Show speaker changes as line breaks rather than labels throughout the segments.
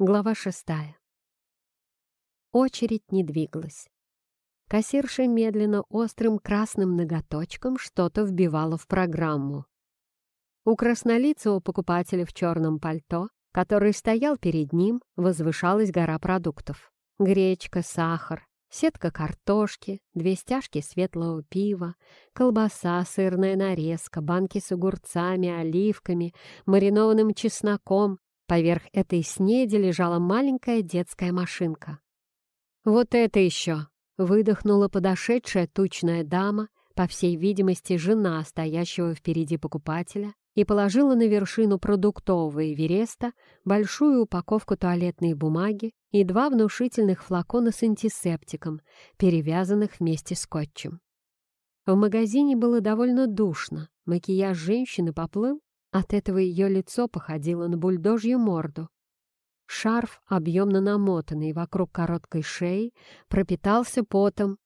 Глава шестая. Очередь не двигалась. Кассирша медленно острым красным ноготочком что-то вбивала в программу. У краснолицего покупателя в черном пальто, который стоял перед ним, возвышалась гора продуктов. Гречка, сахар, сетка картошки, две стяжки светлого пива, колбаса, сырная нарезка, банки с огурцами, оливками, маринованным чесноком, Поверх этой снеди лежала маленькая детская машинка. «Вот это еще!» — выдохнула подошедшая тучная дама, по всей видимости, жена стоящего впереди покупателя, и положила на вершину продуктового Эвереста большую упаковку туалетной бумаги и два внушительных флакона с антисептиком, перевязанных вместе скотчем. В магазине было довольно душно, макияж женщины поплыл, от этого ее лицо походило на бульдожью морду. Шарф, объемно намотанный вокруг короткой шеи, пропитался потом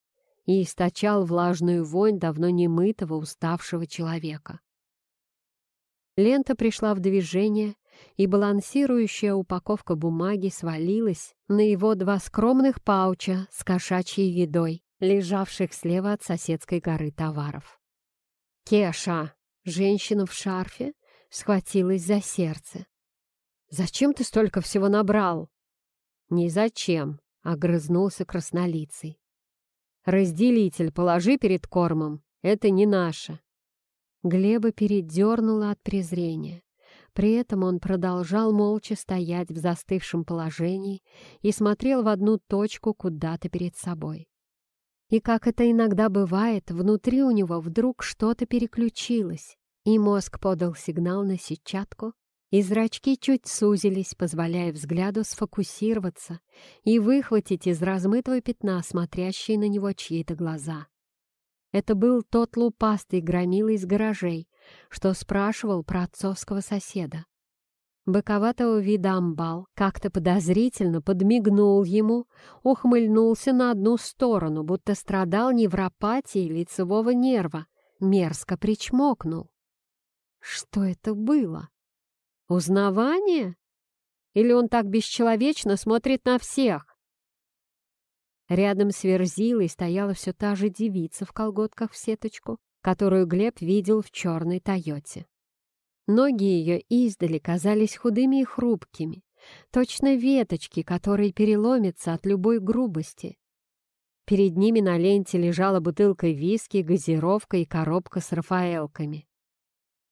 и источал влажную вонь давно немытого, уставшего человека. Лента пришла в движение, и балансирующая упаковка бумаги свалилась на его два скромных пауча с кошачьей едой, лежавших слева от соседской горы товаров. «Кеша!» Женщина в шарфе схватилась за сердце. «Зачем ты столько всего набрал?» «Ни зачем», — огрызнулся краснолицый. «Разделитель положи перед кормом, это не наше». Глеба передернула от презрения. При этом он продолжал молча стоять в застывшем положении и смотрел в одну точку куда-то перед собой. И как это иногда бывает, внутри у него вдруг что-то переключилось, и мозг подал сигнал на сетчатку, и зрачки чуть сузились, позволяя взгляду сфокусироваться и выхватить из размытого пятна смотрящие на него чьи-то глаза. Это был тот лупастый громила из гаражей, что спрашивал про отцовского соседа. Боковатого вида амбал как-то подозрительно подмигнул ему, ухмыльнулся на одну сторону, будто страдал невропатией лицевого нерва, мерзко причмокнул. Что это было? Узнавание? Или он так бесчеловечно смотрит на всех? Рядом с Верзилой стояла все та же девица в колготках в сеточку, которую Глеб видел в черной Тойоте. Ноги ее издали казались худыми и хрупкими, точно веточки, которые переломятся от любой грубости. Перед ними на ленте лежала бутылка виски, газировка и коробка с рафаэлками.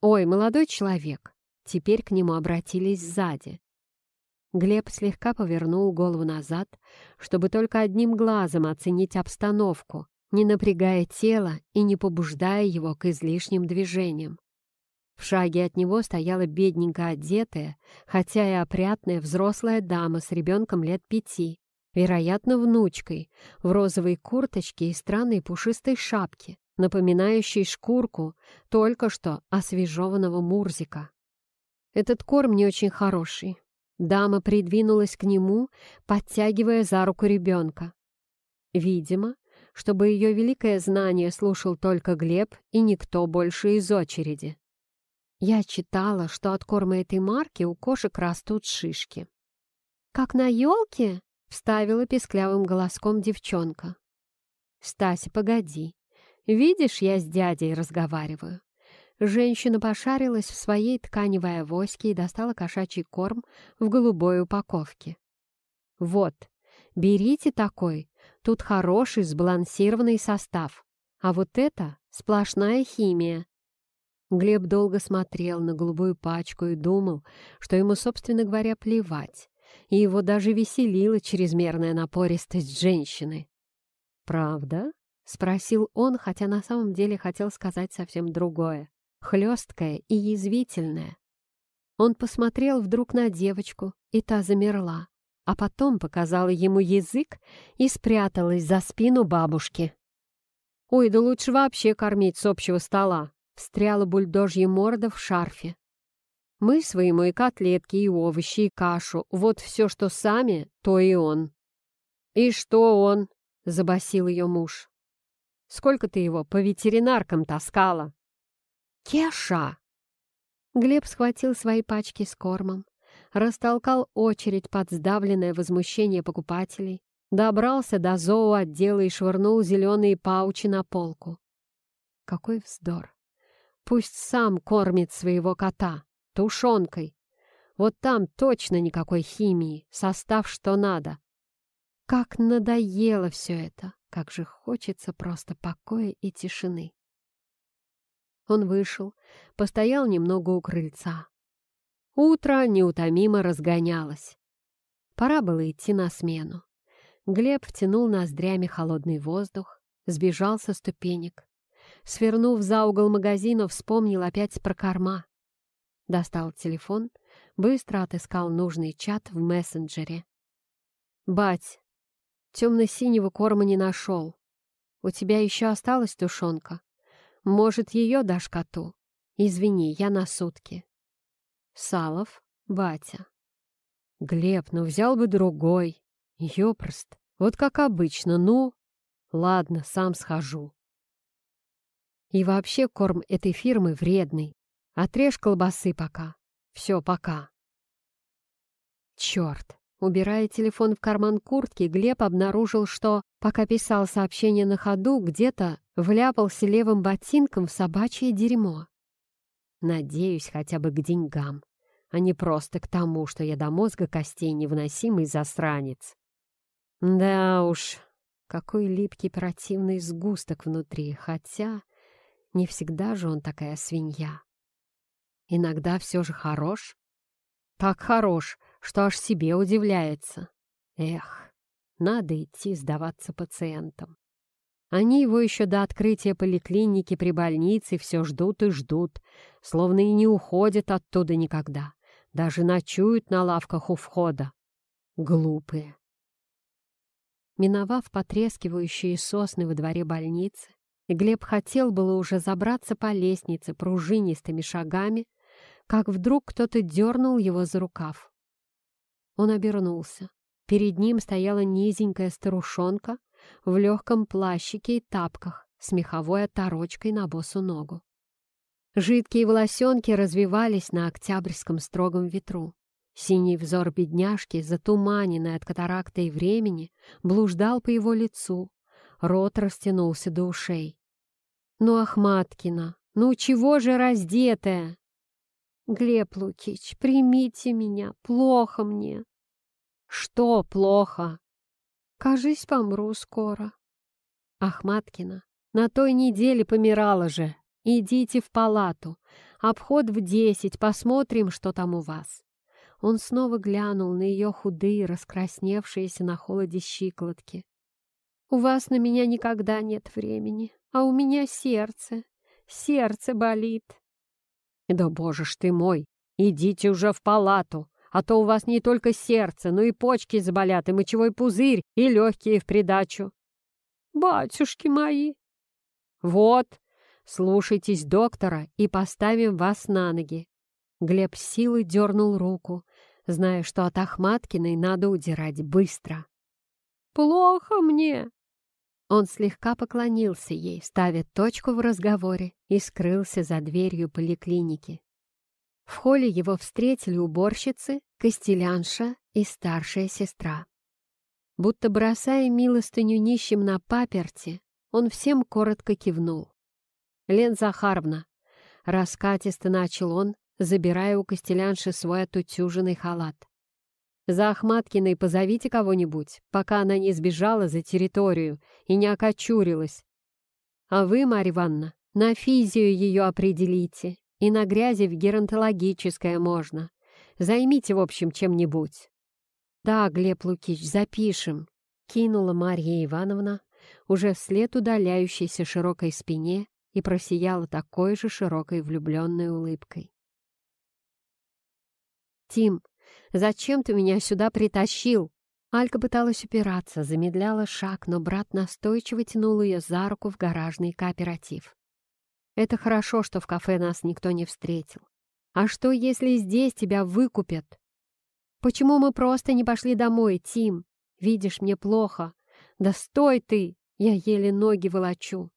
«Ой, молодой человек!» Теперь к нему обратились сзади. Глеб слегка повернул голову назад, чтобы только одним глазом оценить обстановку, не напрягая тело и не побуждая его к излишним движениям. В шаге от него стояла бедненько одетая, хотя и опрятная взрослая дама с ребенком лет пяти, вероятно, внучкой, в розовой курточке и странной пушистой шапке напоминающий шкурку только что освежеванного мурзика. Этот корм не очень хороший. Дама придвинулась к нему, подтягивая за руку ребенка. Видимо, чтобы ее великое знание слушал только Глеб и никто больше из очереди. Я читала, что от корма этой марки у кошек растут шишки. «Как на елке?» — вставила песклявым голоском девчонка. «Стася, погоди, Видишь, я с дядей разговариваю». Женщина пошарилась в своей тканевой авоське и достала кошачий корм в голубой упаковке. «Вот, берите такой, тут хороший сбалансированный состав, а вот это сплошная химия». Глеб долго смотрел на голубую пачку и думал, что ему, собственно говоря, плевать, и его даже веселила чрезмерная напористость женщины. «Правда?» — спросил он, хотя на самом деле хотел сказать совсем другое, хлесткое и язвительное. Он посмотрел вдруг на девочку, и та замерла, а потом показала ему язык и спряталась за спину бабушки. «Ой, да лучше вообще кормить с общего стола!» — встряла бульдожья морда в шарфе. «Мы своему и котлетки, и овощи, и кашу, вот все, что сами, то и он». «И что он?» — забасил ее муж. Сколько ты его по ветеринаркам таскала?» «Кеша!» Глеб схватил свои пачки с кормом, растолкал очередь под сдавленное возмущение покупателей, добрался до зооотдела и швырнул зеленые паучи на полку. Какой вздор! Пусть сам кормит своего кота тушенкой. Вот там точно никакой химии, состав что надо. Как надоело все это! Как же хочется просто покоя и тишины. Он вышел, постоял немного у крыльца. Утро неутомимо разгонялось. Пора было идти на смену. Глеб втянул ноздрями холодный воздух, сбежал со ступенек. Свернув за угол магазина, вспомнил опять про корма. Достал телефон, быстро отыскал нужный чат в мессенджере. «Бать, темно-синего корма не нашел. У тебя еще осталась тушенка? Может, ее дашь коту? Извини, я на сутки». Салов, батя. «Глеб, ну взял бы другой. Ёпрост, вот как обычно, ну...» «Ладно, сам схожу». И вообще корм этой фирмы вредный. Отрежь колбасы пока. Все, пока. Черт! Убирая телефон в карман куртки, Глеб обнаружил, что, пока писал сообщение на ходу, где-то вляпался левым ботинком в собачье дерьмо. Надеюсь хотя бы к деньгам, а не просто к тому, что я до мозга костей невыносимый засранец. Да уж, какой липкий противный сгусток внутри, хотя не всегда же он такая свинья. Иногда все же хорош. Так хорош, что аж себе удивляется. Эх, надо идти сдаваться пациентам. Они его еще до открытия поликлиники при больнице все ждут и ждут, словно и не уходят оттуда никогда. Даже ночуют на лавках у входа. Глупые. Миновав потрескивающие сосны во дворе больницы, Глеб хотел было уже забраться по лестнице пружинистыми шагами, как вдруг кто-то дернул его за рукав. Он обернулся. Перед ним стояла низенькая старушонка в легком плащике и тапках с меховой оторочкой на босу ногу. Жидкие волосенки развивались на октябрьском строгом ветру. Синий взор бедняжки, затуманенный от катаракта и времени, блуждал по его лицу, рот растянулся до ушей. «Ну, Ахматкина, ну чего же раздетая?» «Глеб Лукич, примите меня, плохо мне». «Что плохо?» «Кажись, помру скоро». «Ахматкина, на той неделе помирала же. Идите в палату. Обход в десять, посмотрим, что там у вас». Он снова глянул на ее худые, раскрасневшиеся на холоде щиколотки. У вас на меня никогда нет времени, а у меня сердце, сердце болит. Да боже ж ты мой, идите уже в палату, а то у вас не только сердце, но и почки заболят, и мочевой пузырь, и легкие в придачу. Батюшки мои! Вот, слушайтесь доктора и поставим вас на ноги. Глеб силой дернул руку, зная, что от Ахматкиной надо удирать быстро. «Плохо мне!» Он слегка поклонился ей, ставя точку в разговоре, и скрылся за дверью поликлиники. В холле его встретили уборщицы, костелянша и старшая сестра. Будто бросая милостыню нищим на паперти, он всем коротко кивнул. «Лен Захаровна!» — раскатисто начал он, забирая у костелянши свой отутюженный халат. За Ахматкиной позовите кого-нибудь, пока она не сбежала за территорию и не окочурилась. А вы, Марья Ивановна, на физию ее определите, и на грязи в геронтологическое можно. Займите, в общем, чем-нибудь. Да, Глеб Лукич, запишем, кинула Марья Ивановна, уже вслед удаляющейся широкой спине и просияла такой же широкой влюбленной улыбкой. «Тим, Зачем ты меня сюда притащил?» Алька пыталась упираться, замедляла шаг, но брат настойчиво тянул ее за руку в гаражный кооператив. «Это хорошо, что в кафе нас никто не встретил. А что, если здесь тебя выкупят? Почему мы просто не пошли домой, Тим? Видишь, мне плохо. Да стой ты! Я еле ноги волочу.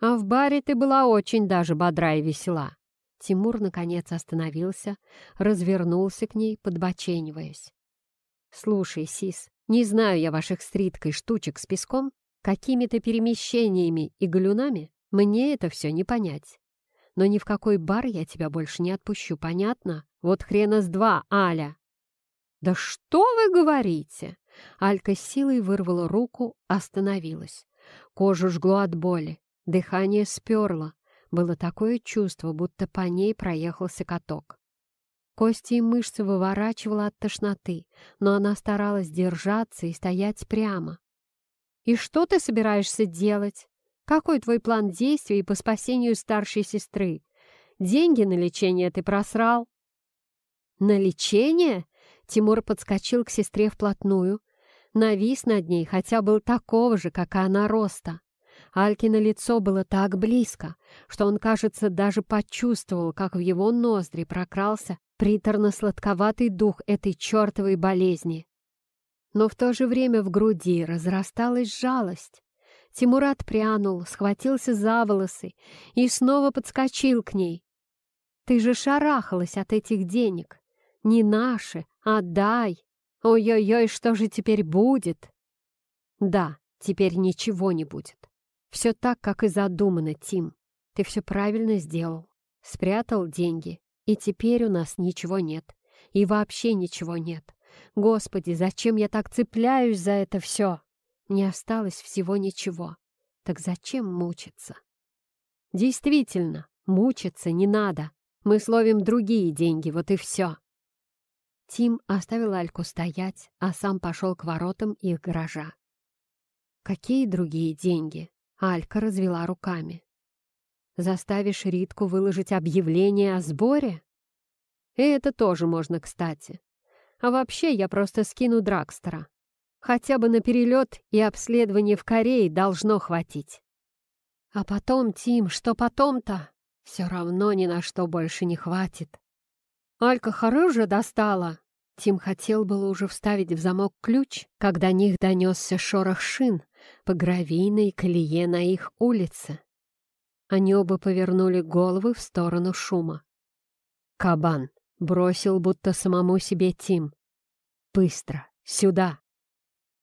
А в баре ты была очень даже бодра и весела. Тимур, наконец, остановился, развернулся к ней, подбочениваясь. «Слушай, Сис, не знаю я ваших стриткой штучек с песком, какими-то перемещениями и галюнами, мне это все не понять. Но ни в какой бар я тебя больше не отпущу, понятно? Вот хрена с два, Аля!» «Да что вы говорите?» Алька силой вырвала руку, остановилась. Кожу жгло от боли, дыхание сперло. Было такое чувство, будто по ней проехался каток. Кости и мышцы выворачивала от тошноты, но она старалась держаться и стоять прямо. «И что ты собираешься делать? Какой твой план действий по спасению старшей сестры? Деньги на лечение ты просрал?» «На лечение?» Тимур подскочил к сестре вплотную, навис над ней, хотя был такого же, как и она, роста. Алькино лицо было так близко, что он, кажется, даже почувствовал, как в его ноздри прокрался приторно-сладковатый дух этой чертовой болезни. Но в то же время в груди разрасталась жалость. Тимурат прянул, схватился за волосы и снова подскочил к ней. «Ты же шарахалась от этих денег. Не наши, отдай. Ой-ой-ой, что же теперь будет?» «Да, теперь ничего не будет. Все так, как и задумано, Тим. Ты все правильно сделал. Спрятал деньги, и теперь у нас ничего нет. И вообще ничего нет. Господи, зачем я так цепляюсь за это все? Не осталось всего ничего. Так зачем мучиться? Действительно, мучиться не надо. Мы словим другие деньги, вот и все. Тим оставил Альку стоять, а сам пошел к воротам их гаража. Какие другие деньги? Алька развела руками. «Заставишь Ритку выложить объявление о сборе?» «И это тоже можно, кстати. А вообще я просто скину Дракстера. Хотя бы на перелет и обследование в Корее должно хватить». «А потом, Тим, что потом-то? Все равно ни на что больше не хватит». «Алька хорошая достала!» Тим хотел было уже вставить в замок ключ, когда них донесся шорох шин, по гравийной колее на их улице. Они оба повернули головы в сторону шума. «Кабан!» — бросил будто самому себе Тим. «Быстро! Сюда!»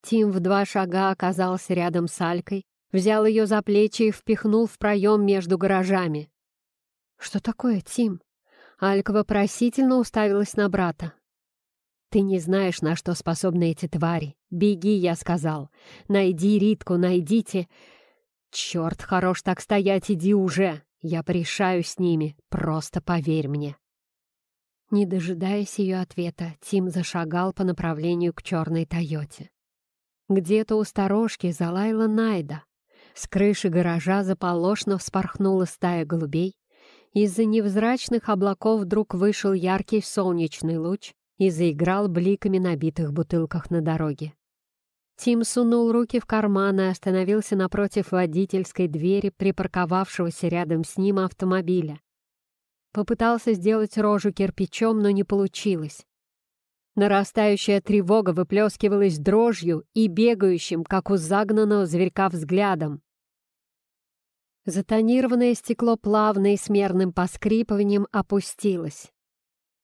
Тим в два шага оказался рядом с Алькой, взял ее за плечи и впихнул в проем между гаражами. «Что такое, Тим?» Алька вопросительно уставилась на брата. Ты не знаешь, на что способны эти твари. Беги, я сказал. Найди Ритку, найдите. Черт, хорош так стоять, иди уже. Я порешаю с ними, просто поверь мне. Не дожидаясь ее ответа, Тим зашагал по направлению к черной Тойоте. Где-то у сторожки залаяла Найда. С крыши гаража заполошно вспорхнула стая голубей. Из-за невзрачных облаков вдруг вышел яркий солнечный луч и заиграл бликами на битых бутылках на дороге. Тим сунул руки в карманы и остановился напротив водительской двери припарковавшегося рядом с ним автомобиля. Попытался сделать рожу кирпичом, но не получилось. Нарастающая тревога выплескивалась дрожью и бегающим, как у загнанного зверька, взглядом. Затонированное стекло плавно и с мерным поскрипыванием опустилось.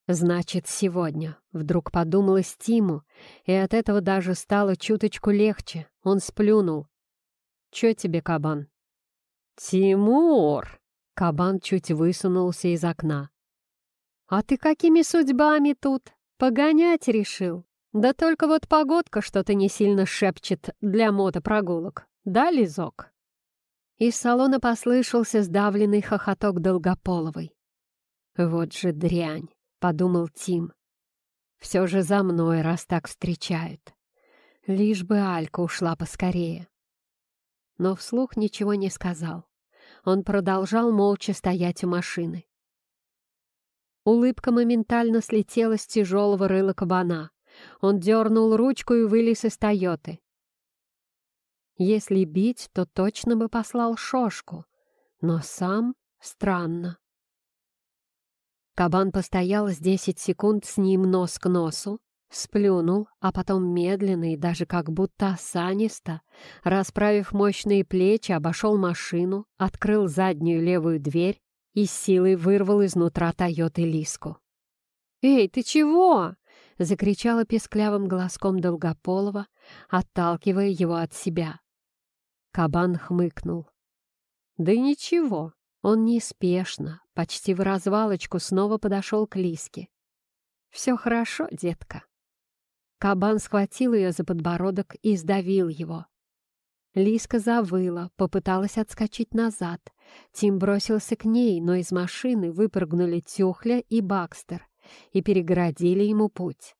Значит, сегодня. Вдруг подумалось Тиму, и от этого даже стало чуточку легче. Он сплюнул. «Чё тебе, кабан?» «Тимур!» Кабан чуть высунулся из окна. «А ты какими судьбами тут? Погонять решил? Да только вот погодка что-то не сильно шепчет для мотопрогулок. Да, Лизок?» Из салона послышался сдавленный хохоток Долгополовой. «Вот же дрянь! Подумал Тим. Все же за мной, раз так встречают. Лишь бы Алька ушла поскорее. Но вслух ничего не сказал. Он продолжал молча стоять у машины. Улыбка моментально слетела с тяжелого рыла кабана. Он дернул ручку и вылез из Тойоты. Если бить, то точно бы послал Шошку. Но сам странно. Кабан постоял с десять секунд с ним нос к носу, сплюнул, а потом медленно и даже как будто осанисто, расправив мощные плечи, обошел машину, открыл заднюю левую дверь и силой вырвал изнутра Тойоты Лиску. «Эй, ты чего?» — закричала песклявым голоском Долгополова, отталкивая его от себя. Кабан хмыкнул. «Да ничего, он неспешно, почти в развалочку снова подошел к Лиске. «Все хорошо, детка». Кабан схватил ее за подбородок и сдавил его. Лиска завыла, попыталась отскочить назад. Тим бросился к ней, но из машины выпрыгнули Тюхля и Бакстер и перегородили ему путь.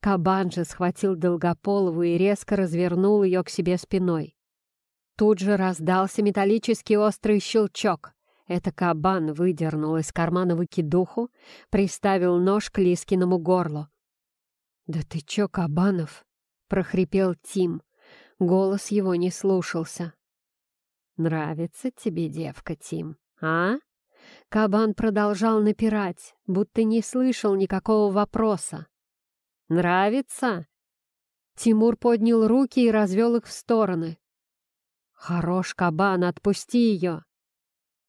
Кабан же схватил Долгополову и резко развернул ее к себе спиной. Тут же раздался металлический острый щелчок. Это кабан выдернул из кармана выкидуху, приставил нож к Лискиному горлу. «Да ты чё, Кабанов?» — прохрипел Тим. Голос его не слушался. «Нравится тебе девка, Тим, а?» Кабан продолжал напирать, будто не слышал никакого вопроса. «Нравится?» Тимур поднял руки и развел их в стороны. «Хорош, кабан, отпусти ее!»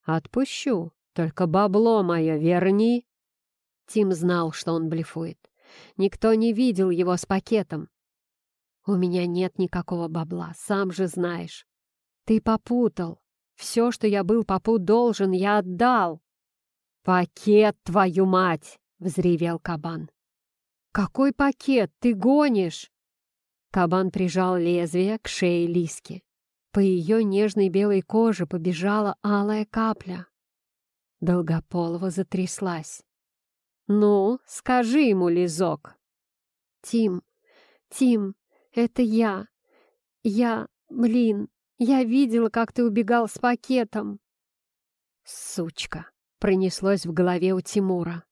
«Отпущу, только бабло мое верни!» Тим знал, что он блефует. Никто не видел его с пакетом. «У меня нет никакого бабла, сам же знаешь. Ты попутал. Все, что я был попут должен, я отдал». «Пакет, твою мать!» — взревел кабан. «Какой пакет? Ты гонишь!» Кабан прижал лезвие к шее Лиски. По ее нежной белой коже побежала алая капля. Долгополова затряслась. «Ну, скажи ему, Лизок!» «Тим, Тим, это я. Я, блин, я видела, как ты убегал с пакетом!» «Сучка!» — пронеслось в голове у Тимура.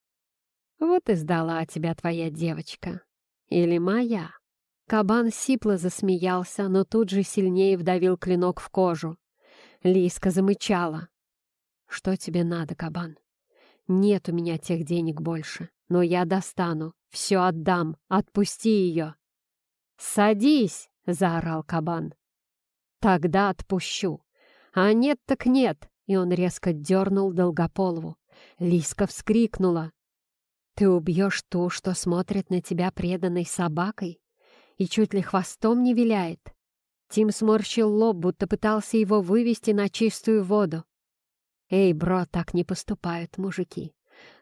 «Вот и сдала тебя твоя девочка. Или моя?» Кабан сипло засмеялся, но тут же сильнее вдавил клинок в кожу. Лиска замычала. «Что тебе надо, кабан? Нет у меня тех денег больше, но я достану, все отдам, отпусти ее!» «Садись!» — заорал кабан. «Тогда отпущу. А нет так нет!» И он резко дернул Долгополову. Лиска вскрикнула. «Ты убьешь ту, что смотрит на тебя преданной собакой?» И чуть ли хвостом не виляет. Тим сморщил лоб, будто пытался его вывести на чистую воду. «Эй, бро, так не поступают мужики.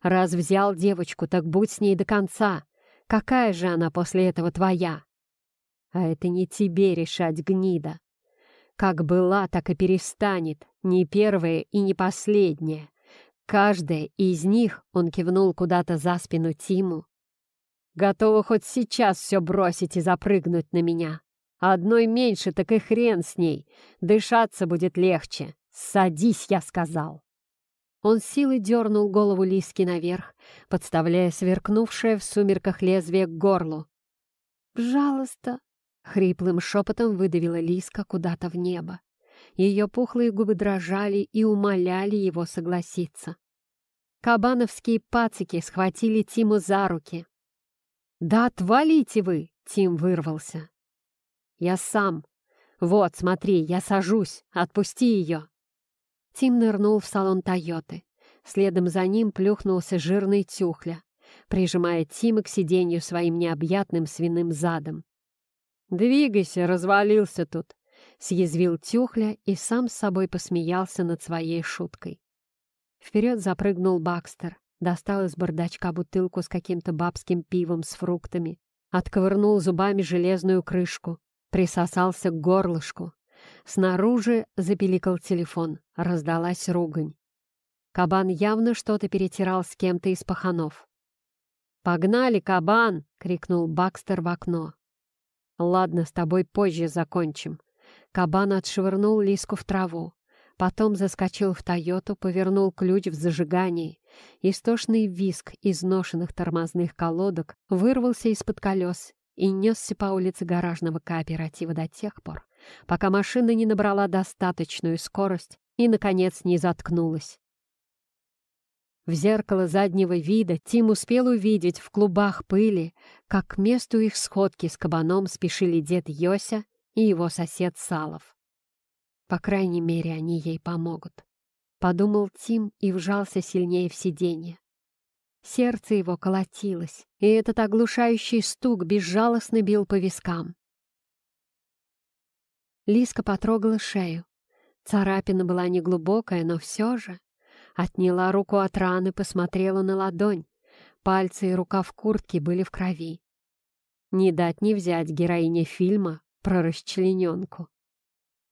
Раз взял девочку, так будь с ней до конца. Какая же она после этого твоя?» «А это не тебе решать, гнида. Как была, так и перестанет. Не первая и не последняя. Каждая из них, он кивнул куда-то за спину Тиму, Готова хоть сейчас все бросить и запрыгнуть на меня. Одной меньше, так и хрен с ней. Дышаться будет легче. Садись, я сказал. Он силой дернул голову Лиски наверх, подставляя сверкнувшее в сумерках лезвие к горлу. «Пожалуйста!» — хриплым шепотом выдавила Лиска куда-то в небо. Ее пухлые губы дрожали и умоляли его согласиться. Кабановские пацики схватили Тиму за руки, «Да отвалите вы!» — Тим вырвался. «Я сам. Вот, смотри, я сажусь. Отпусти ее!» Тим нырнул в салон «Тойоты». Следом за ним плюхнулся жирный тюхля, прижимая Тима к сиденью своим необъятным свиным задом. «Двигайся, развалился тут!» — съязвил Тюхля и сам с собой посмеялся над своей шуткой. Вперед запрыгнул Бакстер, достал из бардачка бутылку с каким-то бабским пивом с фруктами, отковырнул зубами железную крышку, присосался к горлышку. Снаружи запеликал телефон, раздалась ругань. Кабан явно что-то перетирал с кем-то из паханов. «Погнали, кабан!» — крикнул Бакстер в окно. «Ладно, с тобой позже закончим». Кабан отшвырнул Лиску в траву. Потом заскочил в «Тойоту», повернул ключ в зажигании. Истошный виск изношенных тормозных колодок вырвался из-под колес и несся по улице гаражного кооператива до тех пор, пока машина не набрала достаточную скорость и, наконец, не заткнулась. В зеркало заднего вида Тим успел увидеть в клубах пыли, как к месту их сходки с кабаном спешили дед Йося и его сосед Салов. По крайней мере, они ей помогут. подумал Тим и вжался сильнее в сиденье. Сердце его колотилось, и этот оглушающий стук безжалостно бил по вискам. Лиска потрогала шею. Царапина была неглубокая, но все же. Отняла руку от раны, посмотрела на ладонь. Пальцы и рука в куртке были в крови. Не дать не взять героине фильма про расчлененку.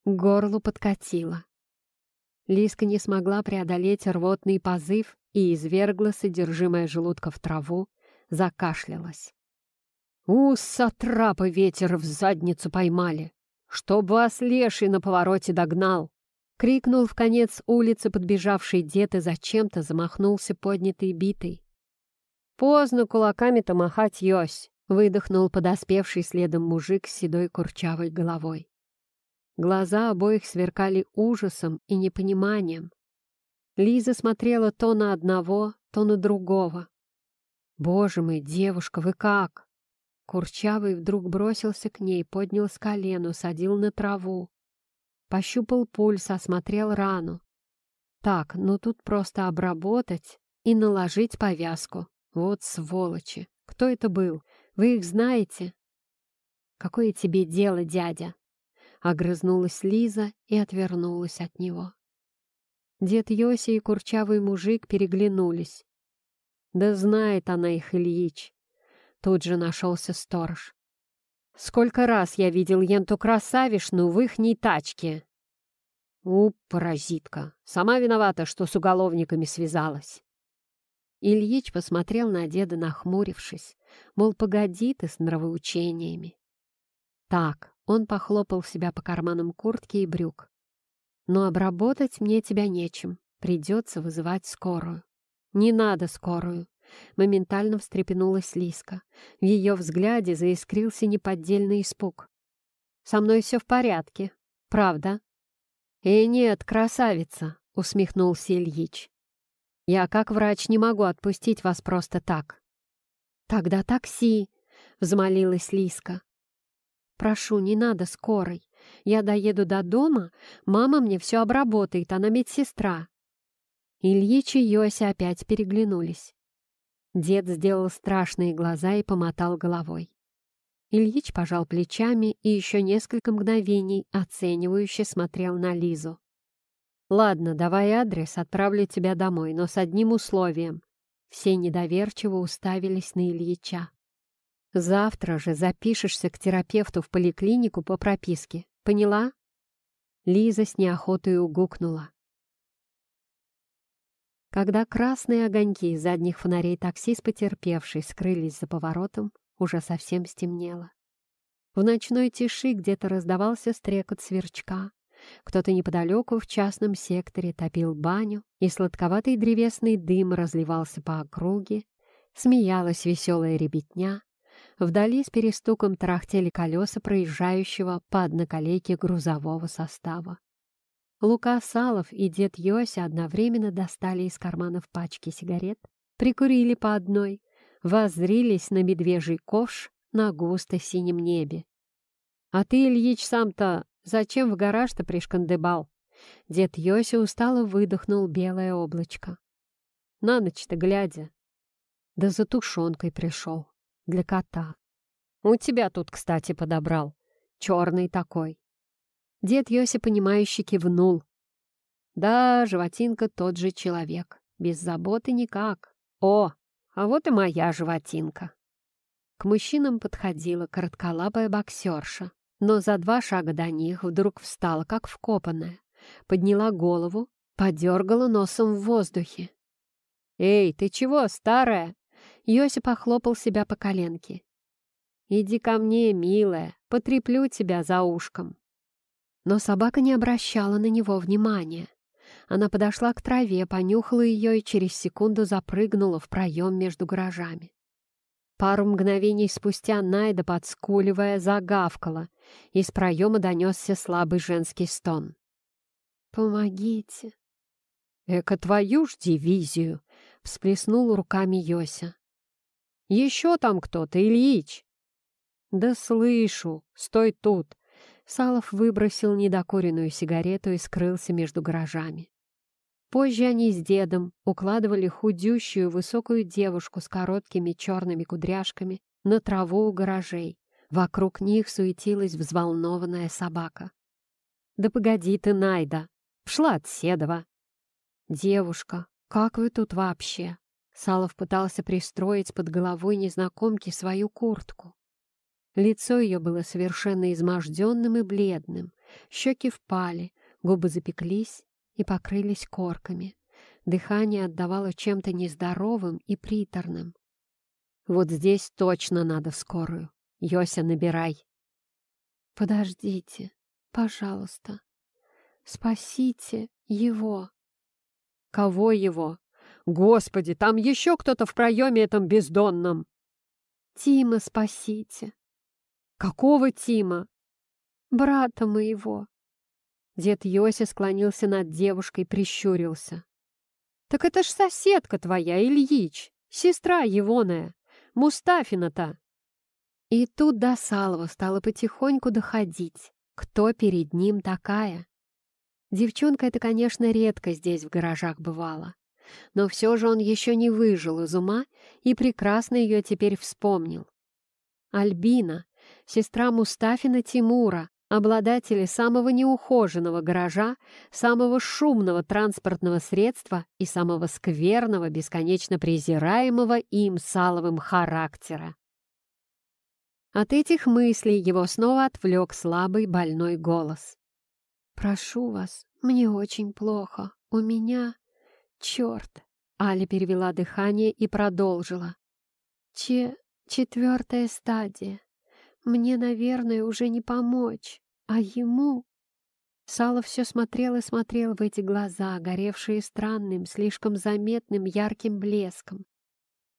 Горлу подкатила. Лиска не смогла преодолеть рвотный позыв и извергла содержимое желудка в траву, закашлялась. «У, сатрапа ветер в задницу поймали! Чтоб вас леший на повороте догнал!» Крикнул в конец улицы подбежавший дед и зачем-то замахнулся поднятой битой. «Поздно кулаками-то махать, Йось!» — выдохнул подоспевший следом мужик с седой курчавой головой. Глаза обоих сверкали ужасом и непониманием. Лиза смотрела то на одного, то на другого. «Боже мой, девушка, вы как?» Курчавый вдруг бросился к ней, поднял с колена, садил на траву. Пощупал пульс, осмотрел рану. Так, ну тут просто обработать и наложить повязку. Вот сволочи! Кто это был? Вы их знаете? Какое тебе дело, дядя? Огрызнулась Лиза и отвернулась от него. Дед Йоси и курчавый мужик переглянулись. Да знает она их, Ильич. Тут же нашелся сторож. Сколько раз я видел енту красавишну в ихней тачке. У, паразитка, сама виновата, что с уголовниками связалась. Ильич посмотрел на деда, нахмурившись, мол, погоди ты с нравоучениями. Так, он похлопал себя по карманам куртки и брюк. «Но обработать мне тебя нечем. Придется вызывать скорую». «Не надо скорую!» Моментально встрепенулась Лиска. В ее взгляде заискрился неподдельный испуг. «Со мной все в порядке. Правда?» «Э, нет, красавица!» — усмехнулся Ильич. «Я, как врач, не могу отпустить вас просто так». «Тогда такси!» — взмолилась Лиска. Прошу, не надо скорой. Я доеду до дома, мама мне все обработает, она медсестра». Ильич и Йося опять переглянулись. Дед сделал страшные глаза и помотал головой. Ильич пожал плечами и еще несколько мгновений оценивающе смотрел на Лизу. «Ладно, давай адрес, отправлю тебя домой, но с одним условием». Все недоверчиво уставились на Ильича. Завтра же запишешься к терапевту в поликлинику по прописке. Поняла?» Лиза с неохотой угукнула. Когда красные огоньки задних фонарей такси с потерпевшей скрылись за поворотом, уже совсем стемнело. В ночной тиши где-то раздавался стрекот сверчка. Кто-то неподалеку в частном секторе топил баню, и сладковатый древесный дым разливался по округе. Смеялась веселая ребятня, Вдали с перестуком тарахтели колеса проезжающего по одноколейке грузового состава. Лука Салов и дед Йося одновременно достали из карманов пачки сигарет, прикурили по одной, воззрились на медвежий ковш на густо-синем небе. «А ты, Ильич, сам-то зачем в гараж-то пришкандыбал?» Дед Йося устало выдохнул белое облачко. «На ночь-то глядя». Да за тушенкой пришел для кота. У тебя тут, кстати, подобрал. Черный такой. Дед Йоси, понимающе кивнул. Да, животинка тот же человек. Без заботы никак. О, а вот и моя животинка. К мужчинам подходила коротколапая боксерша, но за два шага до них вдруг встала, как вкопанная, подняла голову, подергала носом в воздухе. «Эй, ты чего, старая?» Йоси похлопал себя по коленке. «Иди ко мне, милая, потреплю тебя за ушком». Но собака не обращала на него внимания. Она подошла к траве, понюхала ее и через секунду запрыгнула в проем между гаражами. Пару мгновений спустя Найда, подскуливая, загавкала. Из проема донесся слабый женский стон. «Помогите!» «Эка твою ж дивизию!» — всплеснул руками Йося. Еще там кто-то, Ильич!» «Да слышу! Стой тут!» Салов выбросил недокуренную сигарету и скрылся между гаражами. Позже они с дедом укладывали худющую высокую девушку с короткими черными кудряшками на траву у гаражей. Вокруг них суетилась взволнованная собака. «Да погоди ты, Найда! Пшла от Седова!» «Девушка, как вы тут вообще?» Салов пытался пристроить под головой незнакомки свою куртку. Лицо ее было совершенно изможденным и бледным, щеки впали, губы запеклись и покрылись корками. Дыхание отдавало чем-то нездоровым и приторным. «Вот здесь точно надо в скорую. Йося, набирай!» «Подождите, пожалуйста. Спасите его!» «Кого его? Господи, там еще кто-то в проеме этом бездонном!» «Тима спасите!» «Какого Тима?» «Брата моего!» Дед Йося склонился над девушкой, прищурился. «Так это ж соседка твоя, Ильич, сестра Егоная, Мустафина-то!» И тут до Салова стало потихоньку доходить, кто перед ним такая. Девчонка это, конечно, редко здесь в гаражах бывала, но все же он еще не выжил из ума и прекрасно ее теперь вспомнил. Альбина, сестра Мустафина Тимура, обладатели самого неухоженного гаража, самого шумного транспортного средства и самого скверного, бесконечно презираемого им Саловым характера. От этих мыслей его снова отвлек слабый больной голос. «Прошу вас, мне очень плохо. У меня... Черт!» Аля перевела дыхание и продолжила. «Че... четвертая стадия. Мне, наверное, уже не помочь, а ему...» Сало все смотрел и смотрел в эти глаза, горевшие странным, слишком заметным ярким блеском.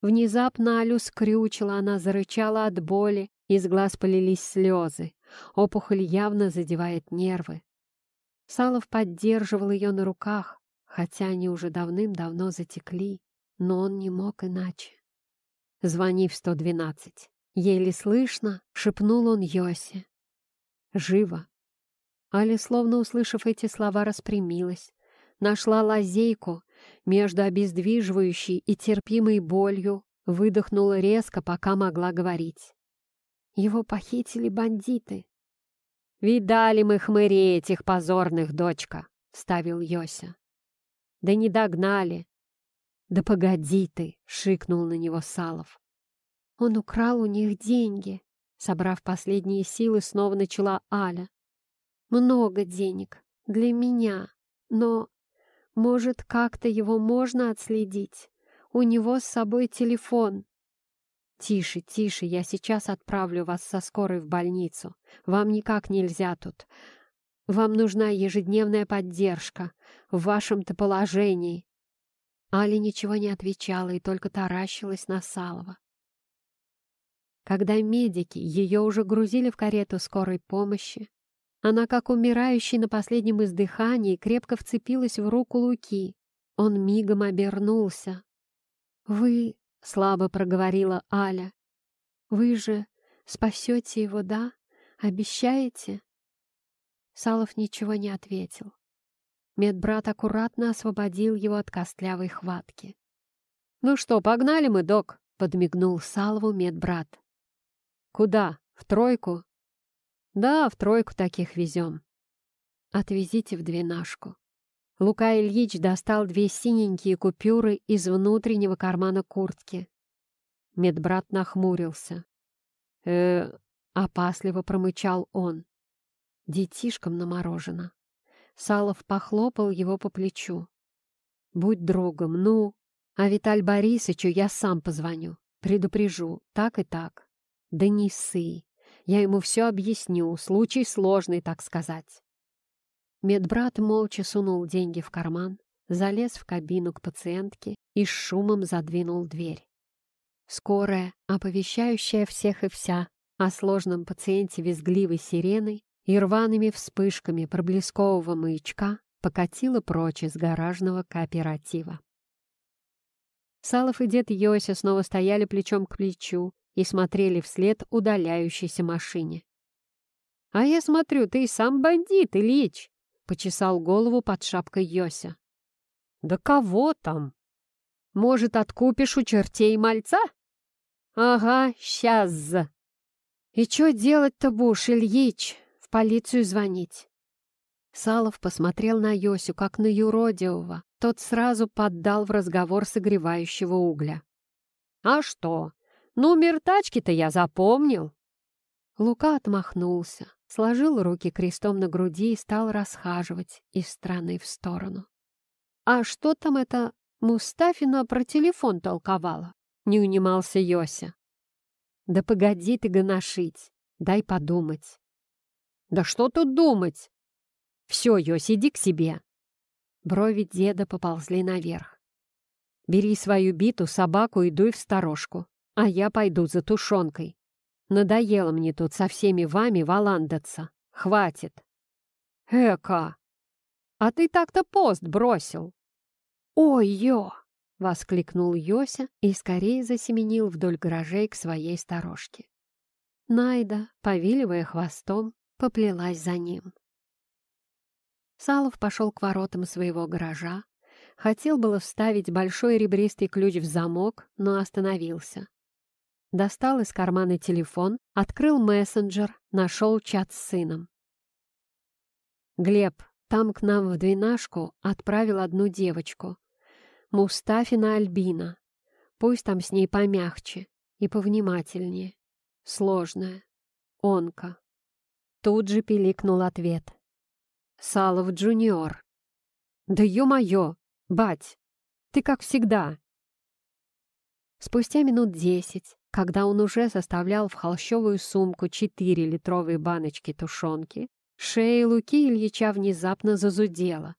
Внезапно Алю скрючила, она зарычала от боли, из глаз полились слезы. Опухоль явно задевает нервы. Салов поддерживал ее на руках, хотя они уже давным-давно затекли, но он не мог иначе. «Звони в 112». Еле слышно шепнул он Йосе. «Живо!» Али, словно услышав эти слова, распрямилась, нашла лазейку между обездвиживающей и терпимой болью, выдохнула резко, пока могла говорить. Его похитили бандиты. «Видали мы хмырей этих позорных, дочка!» — вставил Йося. «Да не догнали!» «Да погоди ты!» — шикнул на него Салов. Он украл у них деньги. Собрав последние силы, снова начала Аля. Много денег. Для меня. Но, может, как-то его можно отследить? У него с собой телефон. «Тише, тише, я сейчас отправлю вас со скорой в больницу. Вам никак нельзя тут. Вам нужна ежедневная поддержка в вашем-то положении». Аля ничего не отвечала и только таращилась на Салова. Когда медики ее уже грузили в карету скорой помощи, она, как умирающий на последнем издыхании, крепко вцепилась в руку Луки. Он мигом обернулся. «Вы...» — слабо проговорила Аля. «Вы же спасете его, да? Обещаете?» Салов ничего не ответил. Медбрат аккуратно освободил его от костлявой хватки. «Ну что, погнали мы, док?» — подмигнул Салову медбрат. «Куда? В тройку?» «Да, в тройку таких везем». «Отвезите в двенашку». Лука Ильич достал две синенькие купюры из внутреннего кармана куртки. Медбрат нахмурился. э опасливо промычал он. Детишкам наморожено. Салов похлопал его по плечу. «Будь другом, ну, а Виталь Борисовичу я сам позвоню, предупрежу, так и так». «Да не ссы. Я ему все объясню. Случай сложный, так сказать». Медбрат молча сунул деньги в карман, залез в кабину к пациентке и с шумом задвинул дверь. Скорая, оповещающая всех и вся о сложном пациенте визгливой сиреной и рваными вспышками проблескового маячка, покатила прочь из гаражного кооператива. Салов и дед Йося снова стояли плечом к плечу, и смотрели вслед удаляющейся машине. «А я смотрю, ты и сам бандит, Ильич!» — почесал голову под шапкой Йося. «Да кого там? Может, откупишь у чертей мальца?» «Ага, сейчас!» «И что делать-то будешь, Ильич? Полицию звонить?» Салов посмотрел на Йосю, как на юродивого. Тот сразу поддал в разговор согревающего угля. «А что? Номер тачки-то я запомнил!» Лука отмахнулся, сложил руки крестом на груди и стал расхаживать из стороны в сторону. «А что там это Мустафина про телефон толковала?» — не унимался Йося. «Да погоди ты гоношить, дай подумать». «Да что тут думать? Все, Йося, иди к себе». Брови деда поползли наверх. «Бери свою биту, собаку и дуй в сторожку, а я пойду за тушенкой. Надоело мне тут со всеми вами валандаться. Хватит». «Эка! А ты так-то пост бросил!» «Ой-ё!» — воскликнул Йося и скорее засеменил вдоль гаражей к своей сторожке. Найда, повиливая хвостом, поплелась за ним. Салов пошел к воротам своего гаража, хотел было вставить большой ребристый ключ в замок, но остановился. Достал из кармана телефон, открыл мессенджер, нашел чат с сыном. «Глеб, там к нам в двенашку отправил одну девочку. Мустафина Альбина. Пусть там с ней помягче и повнимательнее. Сложная. Онка. Тут же пиликнул ответ. Салов Джуниор. Да ё-моё, бать, ты как всегда. Спустя минут десять, когда он уже составлял в холщовую сумку четыре литровые баночки тушенки, шея Луки Ильича внезапно зазудела.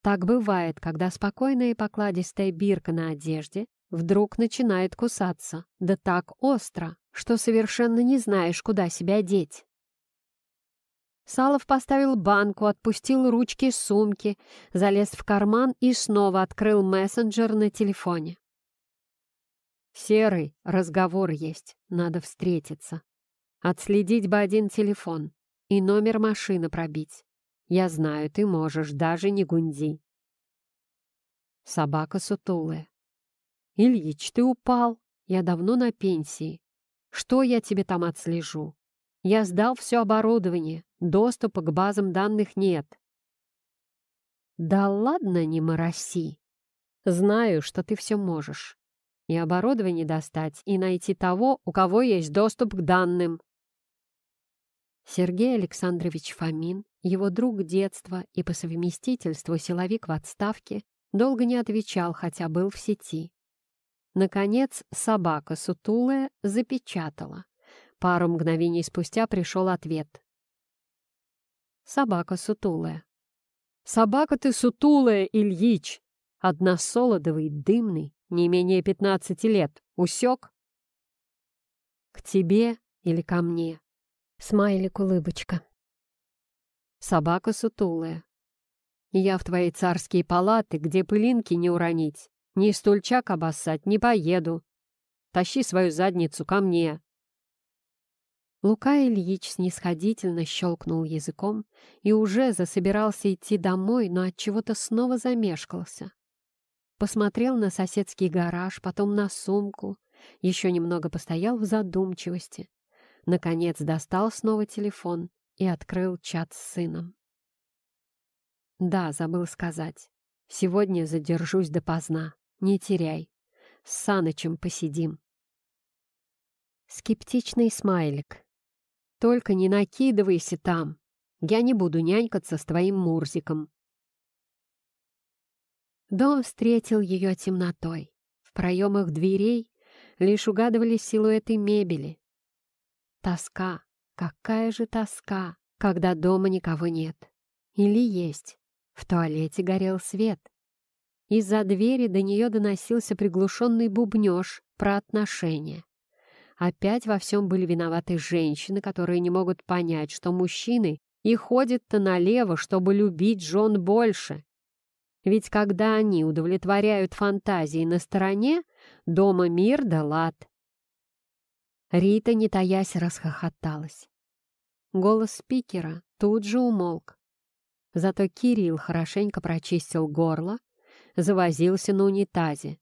Так бывает, когда спокойная и покладистая бирка на одежде вдруг начинает кусаться, да так остро, что совершенно не знаешь, куда себя деть. Салов поставил банку, отпустил ручки сумки, залез в карман и снова открыл мессенджер на телефоне. «Серый, разговор есть, надо встретиться. Отследить бы один телефон и номер машины пробить. Я знаю, ты можешь, даже не гунди. Собака сутулая. Ильич, ты упал. Я давно на пенсии. Что я тебе там отслежу? Я сдал все оборудование. Доступа к базам данных нет. Да ладно, не мороси. Знаю, что ты все можешь. И оборудование достать, и найти того, у кого есть доступ к данным. Сергей Александрович Фомин, его друг детства и по совместительству силовик в отставке, долго не отвечал, хотя был в сети. Наконец, собака сутулая запечатала. Пару мгновений спустя пришел ответ. Собака сутулая. «Собака ты сутулая, Ильич! Односолодовый, дымный, не менее пятнадцати лет. Усек?» «К тебе или ко мне?» Смайлик-улыбочка. Собака сутулая. Я в твои царские палаты, где пылинки не уронить, ни стульчак обоссать не поеду. Тащи свою задницу ко мне. Лука Ильич снисходительно щелкнул языком и уже засобирался идти домой, но от чего то снова замешкался. Посмотрел на соседский гараж, потом на сумку, еще немного постоял в задумчивости, Наконец достал снова телефон и открыл чат с сыном. «Да, забыл сказать. Сегодня задержусь допоздна. Не теряй. С Санычем посидим». Скептичный смайлик. «Только не накидывайся там. Я не буду нянькаться с твоим Мурзиком». Дом встретил ее темнотой. В проемах дверей лишь угадывались силуэты мебели, Тоска. Какая же тоска, когда дома никого нет. Или есть. В туалете горел свет. Из-за двери до нее доносился приглушенный бубнеж про отношения. Опять во всем были виноваты женщины, которые не могут понять, что мужчины и ходят-то налево, чтобы любить жен больше. Ведь когда они удовлетворяют фантазии на стороне, дома мир да лад. Рита, не таясь, расхохоталась. Голос спикера тут же умолк. Зато Кирилл хорошенько прочистил горло, завозился на унитазе.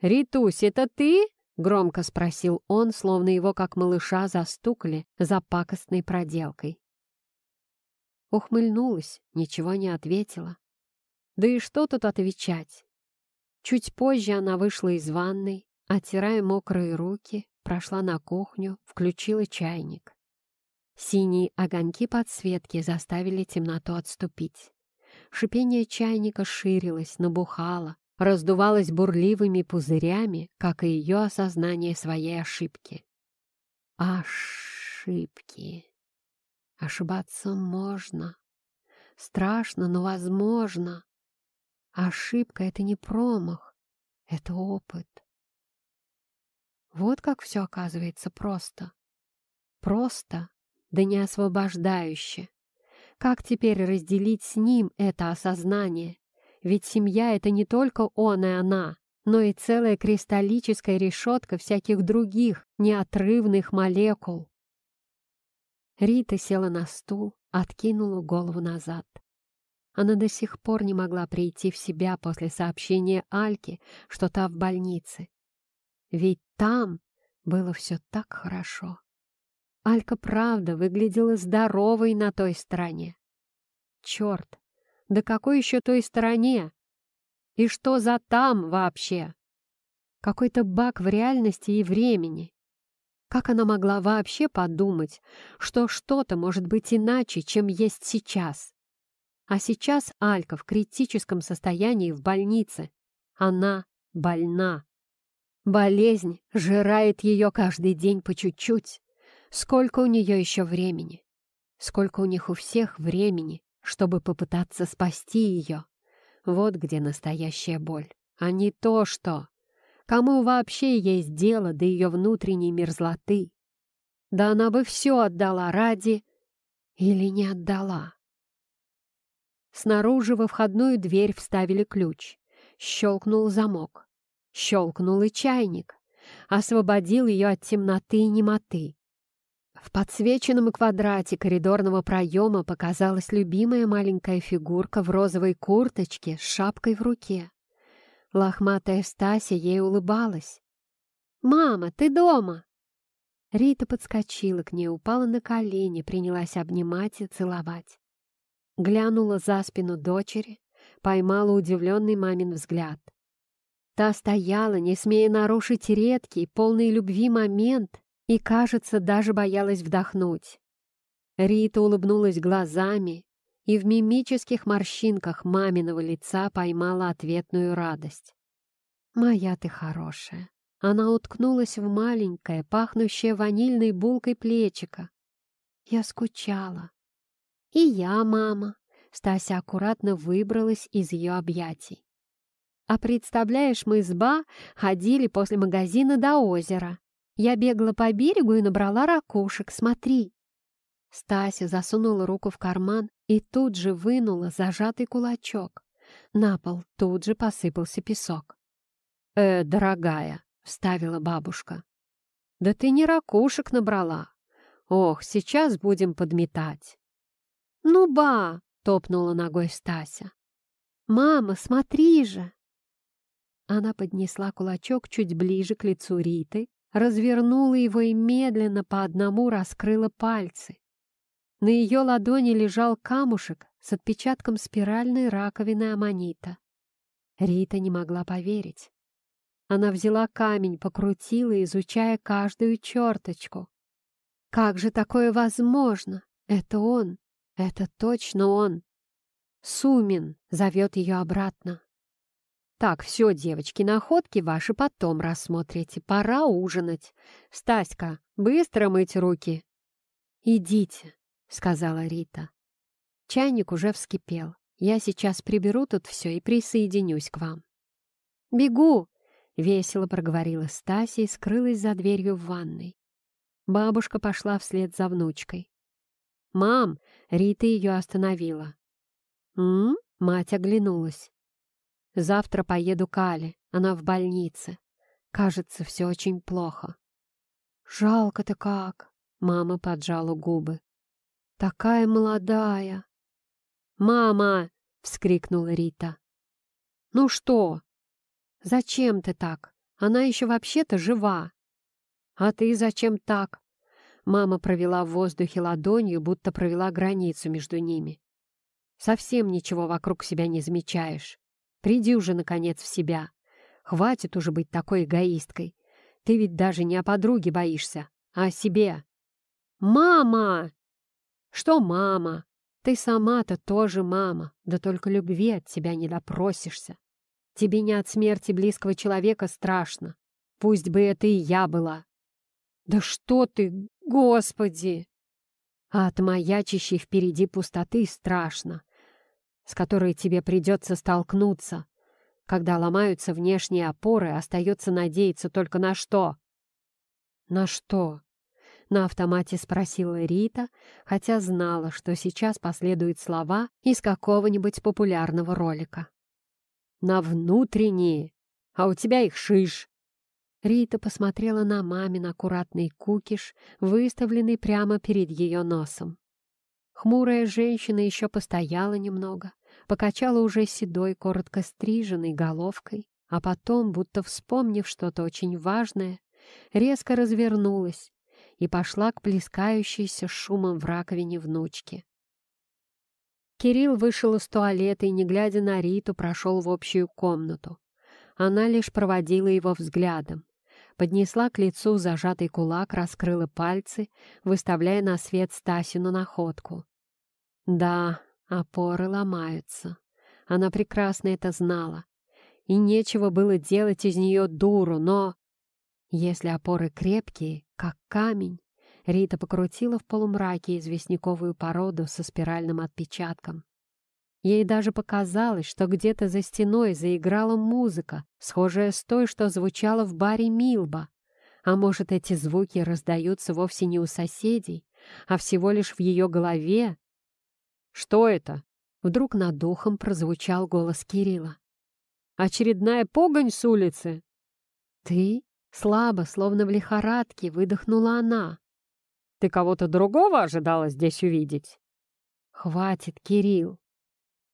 «Ритусь, это ты?» — громко спросил он, словно его, как малыша, застукали за пакостной проделкой. Ухмыльнулась, ничего не ответила. Да и что тут отвечать? Чуть позже она вышла из ванной, оттирая мокрые руки, прошла на кухню, включила чайник. Синие огоньки подсветки заставили темноту отступить. Шипение чайника ширилось, набухало, раздувалось бурливыми пузырями, как и ее осознание своей ошибки. Ошибки. Ошибаться можно. Страшно, но возможно. Ошибка — это не промах, это опыт. Вот как все оказывается просто. Просто, да не освобождающе. Как теперь разделить с ним это осознание? Ведь семья — это не только он и она, но и целая кристаллическая решетка всяких других неотрывных молекул. Рита села на стул, откинула голову назад. Она до сих пор не могла прийти в себя после сообщения Альки, что та в больнице. Ведь там было все так хорошо. Алька правда выглядела здоровой на той стороне. Черт, да какой еще той стороне? И что за там вообще? Какой-то баг в реальности и времени. Как она могла вообще подумать, что что-то может быть иначе, чем есть сейчас? А сейчас Алька в критическом состоянии в больнице. Она больна. Болезнь жирает ее каждый день по чуть-чуть. Сколько у нее еще времени? Сколько у них у всех времени, чтобы попытаться спасти ее? Вот где настоящая боль, а не то, что... Кому вообще есть дело до ее внутренней мерзлоты? Да она бы все отдала ради... Или не отдала? Снаружи во входную дверь вставили ключ. Щелкнул замок. Щелкнул и чайник. Освободил ее от темноты и немоты. В подсвеченном квадрате коридорного проема показалась любимая маленькая фигурка в розовой курточке с шапкой в руке. Лохматая Стася ей улыбалась. «Мама, ты дома?» Рита подскочила к ней, упала на колени, принялась обнимать и целовать глянула за спину дочери, поймала удивленный мамин взгляд. Та стояла, не смея нарушить редкий, полный любви момент, и, кажется, даже боялась вдохнуть. Рита улыбнулась глазами и в мимических морщинках маминого лица поймала ответную радость. «Моя ты хорошая!» Она уткнулась в маленькое, пахнущее ванильной булкой плечико. Я скучала. «И я, мама!» Стася аккуратно выбралась из ее объятий. «А представляешь, мы с Ба ходили после магазина до озера. Я бегала по берегу и набрала ракушек, смотри!» Стася засунула руку в карман и тут же вынула зажатый кулачок. На пол тут же посыпался песок. «Э, дорогая!» — вставила бабушка. «Да ты не ракушек набрала! Ох, сейчас будем подметать!» «Ну, ба!» — топнула ногой Стася. «Мама, смотри же!» Она поднесла кулачок чуть ближе к лицу Риты, развернула его и медленно по одному раскрыла пальцы. На ее ладони лежал камушек с отпечатком спиральной раковины аммонита. Рита не могла поверить. Она взяла камень, покрутила, изучая каждую черточку. «Как же такое возможно? Это он!» Это точно он. Сумин зовет ее обратно. Так, все, девочки, находки ваши потом рассмотрите. Пора ужинать. Стаська, быстро мыть руки. Идите, сказала Рита. Чайник уже вскипел. Я сейчас приберу тут все и присоединюсь к вам. «Бегу!» — весело проговорила Стася и скрылась за дверью в ванной. Бабушка пошла вслед за внучкой. «Мам!» — Рита ее остановила. «М?», -м Мать оглянулась. «Завтра поеду к Але, она в больнице. Кажется, все очень плохо». «Жалко-то как!» — мама поджала губы. «Такая молодая!» «Мама!» — вскрикнула Рита. «Ну что? Зачем ты так? Она еще вообще-то жива». «А ты зачем так?» Мама провела в воздухе ладонью, будто провела границу между ними. «Совсем ничего вокруг себя не замечаешь. Приди уже, наконец, в себя. Хватит уже быть такой эгоисткой. Ты ведь даже не о подруге боишься, а о себе». «Мама!» «Что мама? Ты сама-то тоже мама, да только любви от тебя не допросишься. Тебе не от смерти близкого человека страшно. Пусть бы это и я была. Да что ты, господи! А от маячащей впереди пустоты страшно, с которой тебе придется столкнуться. Когда ломаются внешние опоры, остается надеяться только на что? На что? На автомате спросила Рита, хотя знала, что сейчас последуют слова из какого-нибудь популярного ролика. «На внутренние! А у тебя их шиш!» Рита посмотрела на мамин аккуратный кукиш, выставленный прямо перед ее носом. Хмурая женщина еще постояла немного, покачала уже седой, коротко стриженной головкой, а потом, будто вспомнив что-то очень важное, резко развернулась и пошла к плескающейся шумом в раковине внучке. Кирилл вышел из туалета и, не глядя на Риту, прошел в общую комнату. Она лишь проводила его взглядом. Поднесла к лицу зажатый кулак, раскрыла пальцы, выставляя на свет Стасину находку. Да, опоры ломаются. Она прекрасно это знала. И нечего было делать из нее дуру, но... Если опоры крепкие, как камень, Рита покрутила в полумраке известняковую породу со спиральным отпечатком. Ей даже показалось, что где-то за стеной заиграла музыка, схожая с той, что звучала в баре Милба. А может, эти звуки раздаются вовсе не у соседей, а всего лишь в ее голове? «Что это?» Вдруг над духом прозвучал голос Кирилла. «Очередная погонь с улицы?» «Ты?» Слабо, словно в лихорадке, выдохнула она. «Ты кого-то другого ожидала здесь увидеть?» «Хватит, Кирилл.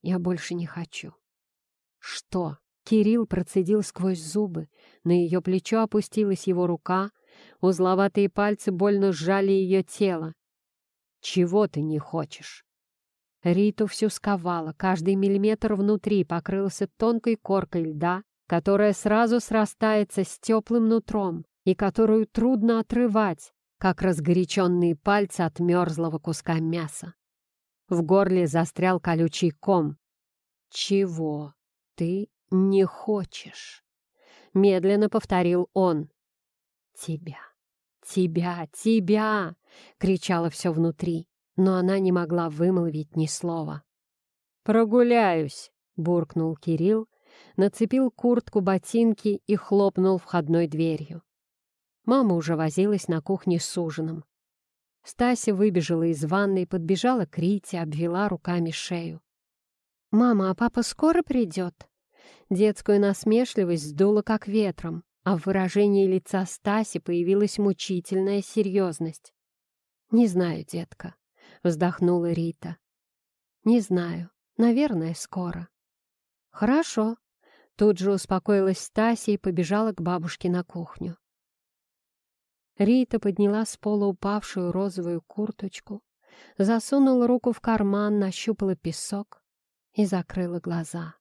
Я больше не хочу». «Что?» Кирилл процедил сквозь зубы. На ее плечо опустилась его рука. Узловатые пальцы больно сжали ее тело. «Чего ты не хочешь?» Риту всю сковала, каждый миллиметр внутри покрылся тонкой коркой льда, которая сразу срастается с теплым нутром и которую трудно отрывать, как разгоряченные пальцы от мерзлого куска мяса. В горле застрял колючий ком. «Чего ты не хочешь?» — медленно повторил он. «Тебя, тебя, тебя!» — кричало все внутри, но она не могла вымолвить ни слова. «Прогуляюсь!» — буркнул Кирилл, нацепил куртку, ботинки и хлопнул входной дверью. Мама уже возилась на кухне с ужином. Стася выбежала из ванной, подбежала к Рите, обвела руками шею. «Мама, а папа скоро придет?» Детскую насмешливость сдуло как ветром, а в выражении лица Стаси появилась мучительная серьезность. «Не знаю, детка», — вздохнула Рита. «Не знаю. Наверное, скоро». «Хорошо», Тут же успокоилась Стася и побежала к бабушке на кухню. Рита подняла с пола упавшую розовую курточку, засунула руку в карман, нащупала песок и закрыла глаза.